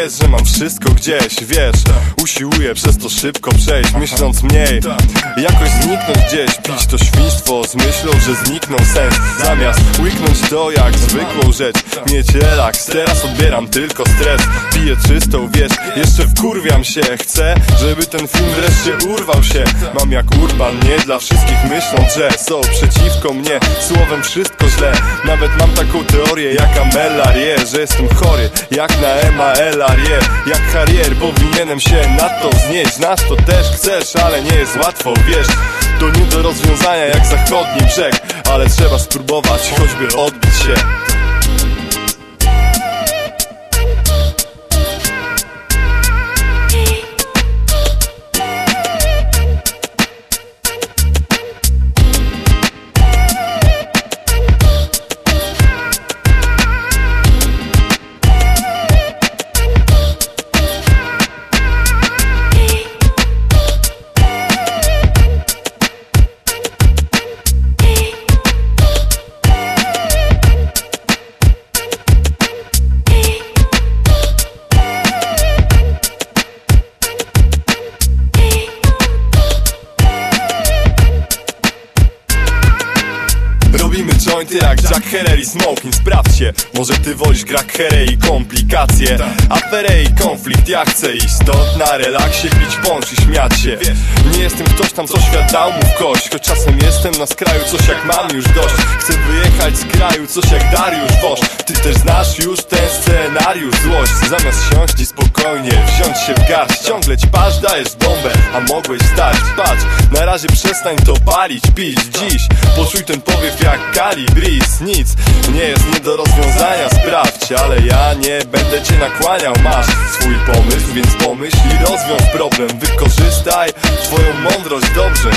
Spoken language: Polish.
jest, że mam wszystko gdzieś, wiesz Usiłuję przez to szybko przejść, myśląc mniej. Jakoś zniknąć gdzieś, pić to świństwo Z myślą, że zniknął sens Zamiast łyknąć to jak zwykłą rzecz Mieć relaks, teraz odbieram tylko stres Piję czystą, wiesz, jeszcze wkurwiam się. Chcę, żeby ten film wreszcie urwał się. Mam jak urban, nie dla wszystkich myśląc, że Są przeciwko mnie, słowem wszystko źle Nawet mam taką teorię jak Amelarie Że jestem chory, jak na Emaelarie Jak Harrier, powinienem się na to wznieść Znasz to też chcesz, ale nie jest łatwo, wiesz. To nie do rozwiązania jak zachodni brzeg Ale trzeba spróbować, choćby odbić się Robimy jointy jak Jack Herer i Smoking. Sprawdźcie, może ty wolisz crack Herer i komplikacje. Aferę i konflikt, ja chcę iść stąd na relaksie Pić bądź i śmiać się. Nie jestem ktoś tam, co świat dał mu w kość Choć czasem jestem na skraju, coś jak mam już dość. Chcę wyjechać z kraju, coś jak Dariusz Wosz. Ty też znasz już ten scenariusz Złość, zamiast siąść i spokojnie wziąć się w garść. Ciągle ci pasz, dajesz bombę, a mogłeś stać. Patrz, na razie przestań to palić, pić. Dziś Poczuj ten powiew jak Kali Breeze Nic nie jest nie do rozwiązania, sprawdź Ale ja nie będę cię nakłaniał. Masz swój pomysł, więc pomyśl i rozwiąż problem. Wykorzystaj swoją mądrość dobrze